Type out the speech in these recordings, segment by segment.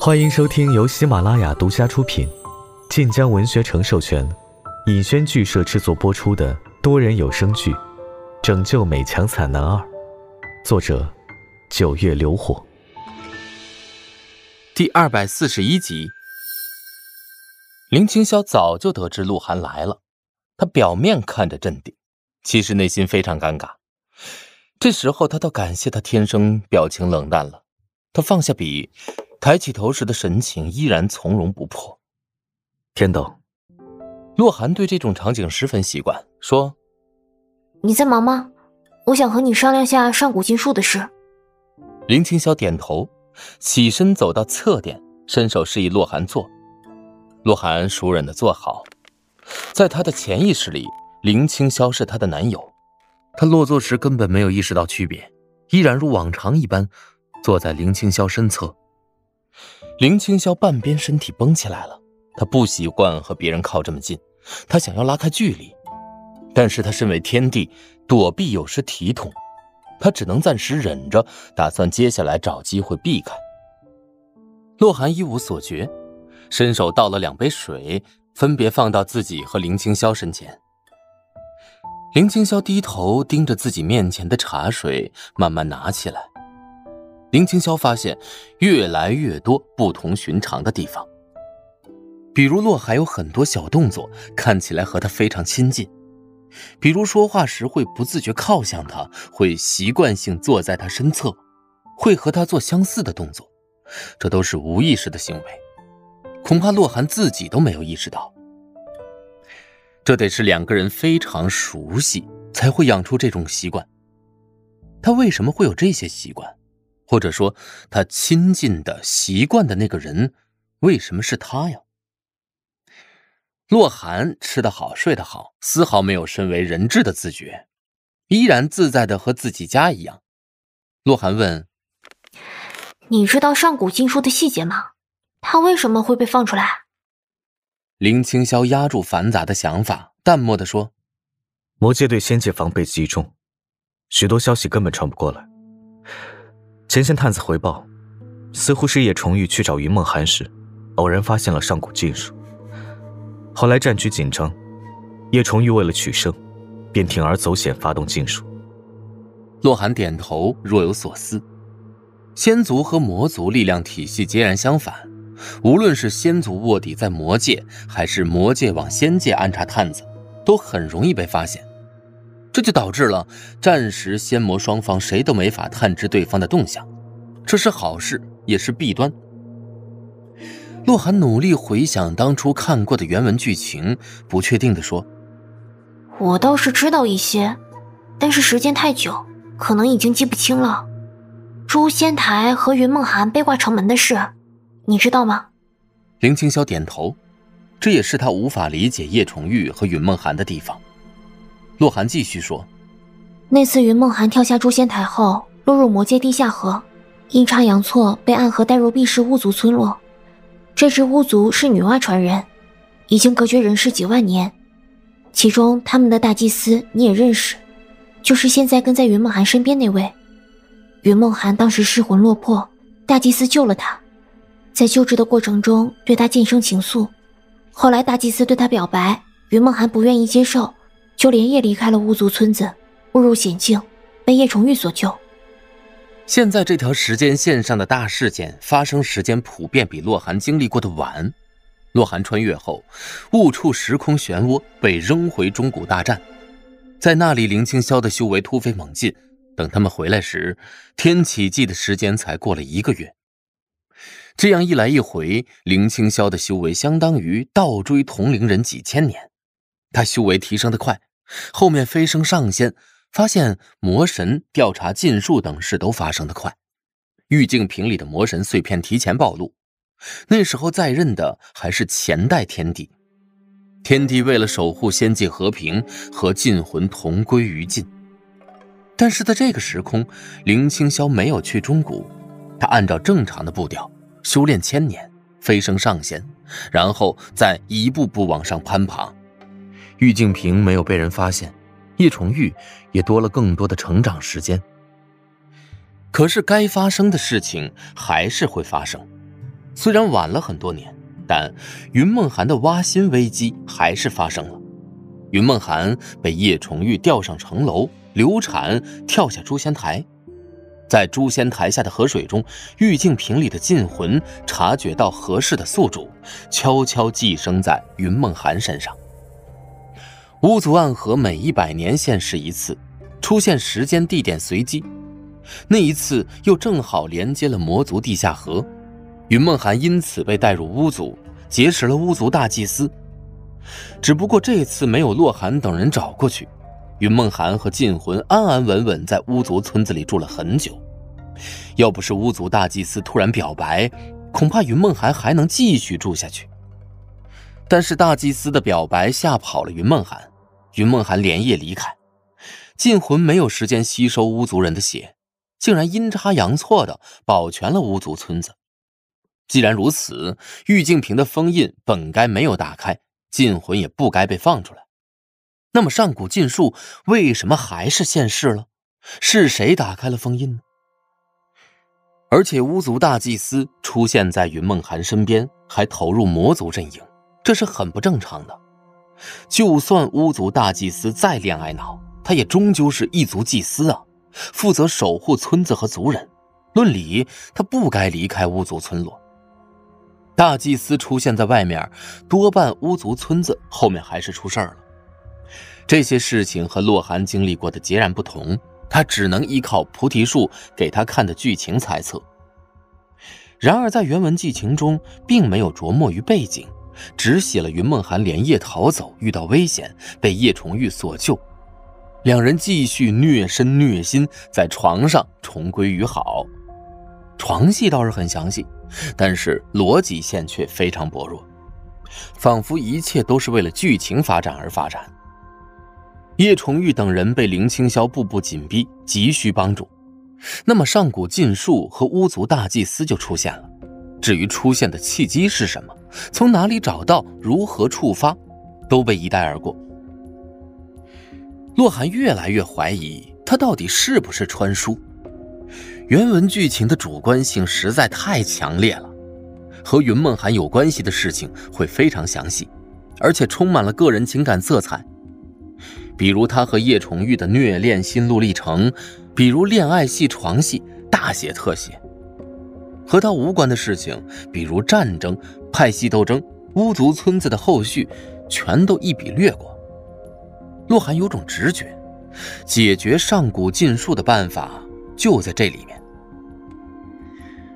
欢迎收听由喜马拉雅独家出品、晋江文学城授权、尹轩剧社制作播出的多人有声剧《拯救美强惨男二》，作者：九月流火，第二百四十一集。林青霄早就得知鹿晗来了，他表面看着镇定，其实内心非常尴尬。这时候，他倒感谢他天生表情冷淡了。他放下笔，抬起头时的神情依然从容不迫。天斗，洛寒对这种场景十分习惯，说：“你在忙吗？我想和你商量下上古禁术的事。”林青霄点头，起身走到侧殿，伸手示意洛寒坐。洛寒熟稔的坐好，在他的潜意识里，林青霄是他的男友。他落座时根本没有意识到区别，依然如往常一般坐在林青霄身侧。林青霄半边身体绷起来了，他不习惯和别人靠这么近，他想要拉开距离，但是他身为天帝，躲避有失体统，他只能暂时忍着，打算接下来找机会避开。洛寒一无所觉，伸手倒了两杯水，分别放到自己和林青霄身前。林青霄低头盯着自己面前的茶水，慢慢拿起来。林青霄发现越来越多不同寻常的地方，比如洛海有很多小动作，看起来和他非常亲近；比如说话时会不自觉靠向他，会习惯性坐在他身侧，会和他做相似的动作，这都是无意识的行为，恐怕洛寒自己都没有意识到。这得是两个人非常熟悉才会养出这种习惯。他为什么会有这些习惯？或者说，他亲近的习惯的那个人，为什么是他呀？洛寒吃得好，睡得好，丝毫没有身为人质的自觉，依然自在的和自己家一样。洛寒问：“你知道上古禁书的细节吗？他为什么会被放出来？”林青霄压住繁杂的想法，淡漠地说：“魔界对仙界防备极重，许多消息根本传不过来。前线探子回报，似乎是叶重玉去找云梦寒时，偶然发现了上古禁术。后来战局紧张，叶重玉为了取胜，便铤而走险发动禁术。”洛寒点头，若有所思。仙族和魔族力量体系截然相反。无论是仙族卧底在魔界，还是魔界往仙界安插探子，都很容易被发现。这就导致了战时仙魔双方谁都没法探知对方的动向，这是好事，也是弊端。洛寒努力回想当初看过的原文剧情，不确定地说：“我倒是知道一些，但是时间太久，可能已经记不清了。诛仙台和云梦寒被挂城门的事。”你知道吗？林青霄点头，这也是他无法理解叶崇玉和云梦寒的地方。洛寒继续说：“那次云梦寒跳下诛仙台后，落入魔界地下河，阴差阳错被暗河带入避世巫族村落。这支巫族是女娲传人，已经隔绝人世几万年。其中他们的大祭司你也认识，就是现在跟在云梦寒身边那位。云梦寒当时失魂落魄，大祭司救了他。”在救治的过程中，对他渐生情愫。后来大祭司对他表白，云梦寒不愿意接受，就连夜离开了巫族村子，误入险境，被叶重玉所救。现在这条时间线上的大事件发生时间普遍比洛寒经历过的晚。洛寒穿越后，误触时空漩涡，被扔回中古大战，在那里林青霄的修为突飞猛进。等他们回来时，天启纪的时间才过了一个月。这样一来一回，林青霄的修为相当于倒追同龄人几千年。他修为提升的快，后面飞升上仙，发现魔神调查禁术等事都发生的快。玉净瓶里的魔神碎片提前暴露，那时候在任的还是前代天帝。天帝为了守护仙界和平，和禁魂同归于尽。但是在这个时空，林青霄没有去中古，他按照正常的步调。修炼千年，飞升上仙，然后再一步步往上攀爬。玉净瓶没有被人发现，叶重玉也多了更多的成长时间。可是该发生的事情还是会发生。虽然晚了很多年，但云梦涵的挖心危机还是发生了。云梦涵被叶崇玉吊上城楼，流产，跳下诛仙台。在诛仙台下的河水中，玉净瓶里的禁魂察觉到合适的宿主，悄悄寄生在云梦涵身上。巫族暗河每一百年现世一次，出现时间地点随机。那一次又正好连接了魔族地下河，云梦涵因此被带入巫族，结识了巫族大祭司。只不过这次没有洛寒等人找过去，云梦涵和禁魂安安稳稳在巫族村子里住了很久。要不是巫族大祭司突然表白，恐怕云梦涵还能继续住下去。但是大祭司的表白吓跑了云梦涵。云梦涵连夜离开，禁魂没有时间吸收巫族人的血，竟然阴差阳错的保全了巫族村子。既然如此，玉净瓶的封印本该没有打开，禁魂也不该被放出来。那么上古禁术为什么还是现世了？是谁打开了封印呢？而且巫族大祭司出现在云梦涵身边，还投入魔族阵营，这是很不正常的。就算巫族大祭司再恋爱脑，他也终究是一族祭司啊，负责守护村子和族人。论理，他不该离开巫族村落。大祭司出现在外面，多半巫族村子后面还是出事儿了。这些事情和洛寒经历过的截然不同，他只能依靠菩提树给他看的剧情猜测。然而，在原文剧情中，并没有着墨于背景。只写了云梦涵连夜逃走，遇到危险，被叶崇玉所救，两人继续虐身虐心，在床上重归于好。床戏倒是很详细，但是逻辑线却非常薄弱，仿佛一切都是为了剧情发展而发展。叶崇玉等人被林清霄步步紧逼，急需帮助，那么上古禁术和巫族大祭司就出现了。至于出现的契机是什么？从哪里找到？如何触发？都被一带而过。洛寒越来越怀疑，他到底是不是穿书？原文剧情的主观性实在太强烈了，和云梦涵有关系的事情会非常详细，而且充满了个人情感色彩。比如他和叶崇玉的虐恋心路历程，比如恋爱戏、床戏，大写特写。和他无关的事情，比如战争、派系斗争、巫族村子的后续，全都一笔略过。洛寒有种直觉，解决上古禁术的办法就在这里面。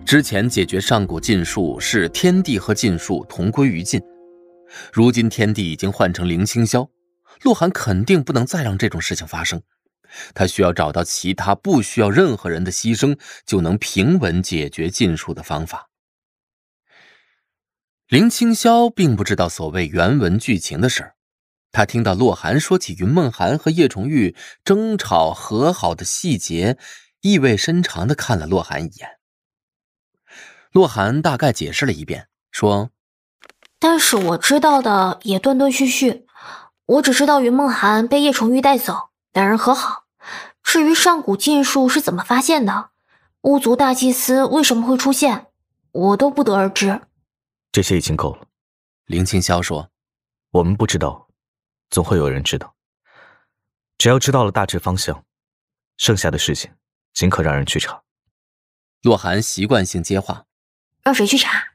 之前解决上古禁术是天地和禁术同归于尽，如今天地已经换成林清霄，洛寒肯定不能再让这种事情发生。他需要找到其他不需要任何人的牺牲就能平稳解决禁术的方法。林清霄并不知道所谓原文剧情的事儿，他听到洛寒说起云梦涵和叶崇玉争吵和好的细节，意味深长的看了洛寒一眼。洛寒大概解释了一遍，说：“但是我知道的也断断续续，我只知道云梦涵被叶崇玉带走，两人和好。”至于上古禁术是怎么发现的，巫族大祭司为什么会出现，我都不得而知。这些已经够了，林清霄说：“我们不知道，总会有人知道。只要知道了大致方向，剩下的事情尽可让人去查。”洛寒习惯性接话：“让谁去查？”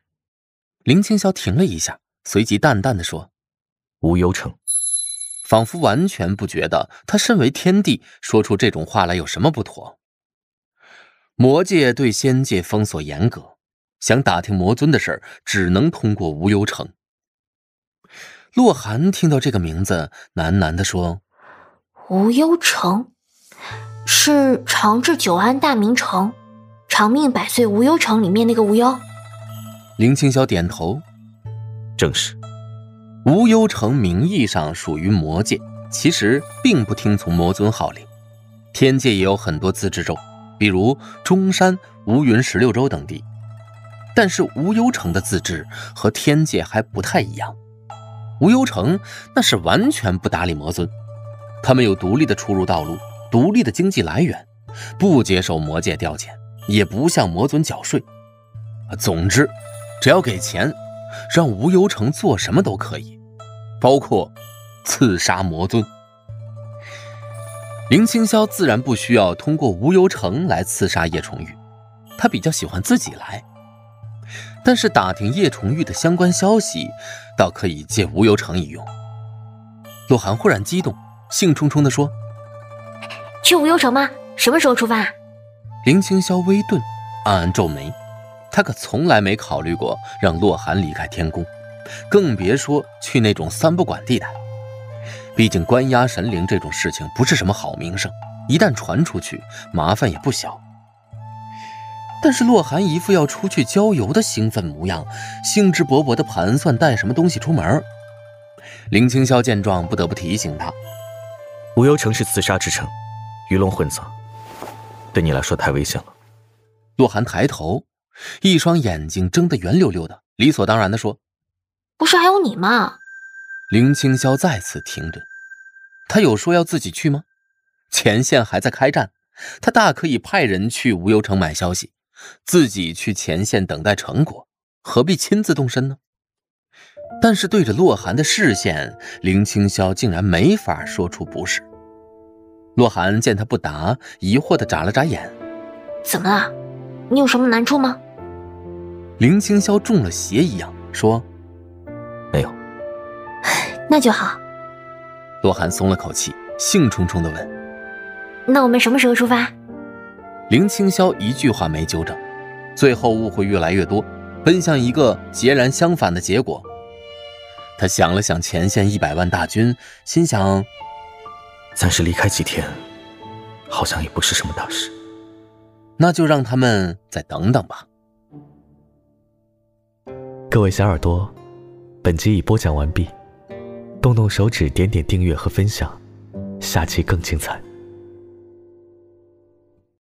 林清霄停了一下，随即淡淡的说：“无忧城。”仿佛完全不觉得他身为天帝说出这种话来有什么不妥。魔界对仙界封锁严格，想打听魔尊的事儿，只能通过无忧城。洛寒听到这个名字，喃喃地说：“无忧城，是长治久安大明城，长命百岁无忧城里面那个无忧。”林清霄点头：“正是。”无忧城名义上属于魔界，其实并不听从魔尊号令。天界也有很多自治州，比如中山、乌云十六州等地。但是无忧城的自治和天界还不太一样。无忧城那是完全不搭理魔尊，他们有独立的出入道路，独立的经济来源，不接受魔界调遣，也不向魔尊缴税。总之，只要给钱，让吴忧城做什么都可以，包括刺杀魔尊。林青霄自然不需要通过吴忧城来刺杀叶崇玉，他比较喜欢自己来。但是打听叶崇玉的相关消息，倒可以借无忧城一用。洛寒忽然激动，兴冲冲地说：“去无忧城吗？什么时候出发？”林清霄微顿，暗暗皱眉。他可从来没考虑过让洛寒离开天宫，更别说去那种三不管地带。毕竟关押神灵这种事情不是什么好名声，一旦传出去，麻烦也不小。但是洛寒一副要出去郊游的兴奋模样，兴致勃勃地盘算带什么东西出门。林青霄见状，不得不提醒他：“无忧城是刺杀之城，鱼龙混杂，对你来说太危险了。”洛寒抬头，一双眼睛睁得圆溜溜的，理所当然地说：“不是还有你吗？”林青霄再次停顿，他有说要自己去吗？前线还在开战，他大可以派人去无忧城买消息，自己去前线等待成果，何必亲自动身呢？但是对着洛寒的视线，林青霄竟然没法说出不是。洛寒见他不答，疑惑的眨了眨眼：“怎么了？你有什么难处吗？”林青霄中了邪一样说：“没有。”那就好。洛寒松了口气，兴冲冲的问：“那我们什么时候出发？”林青霄一句话没纠正，最后误会越来越多，奔向一个截然相反的结果。他想了想前线一百万大军，心想：暂时离开几天，好像也不是什么大事。那就让他们再等等吧。各位小耳朵，本集已播讲完毕。动动手指，点点订阅和分享，下期更精彩。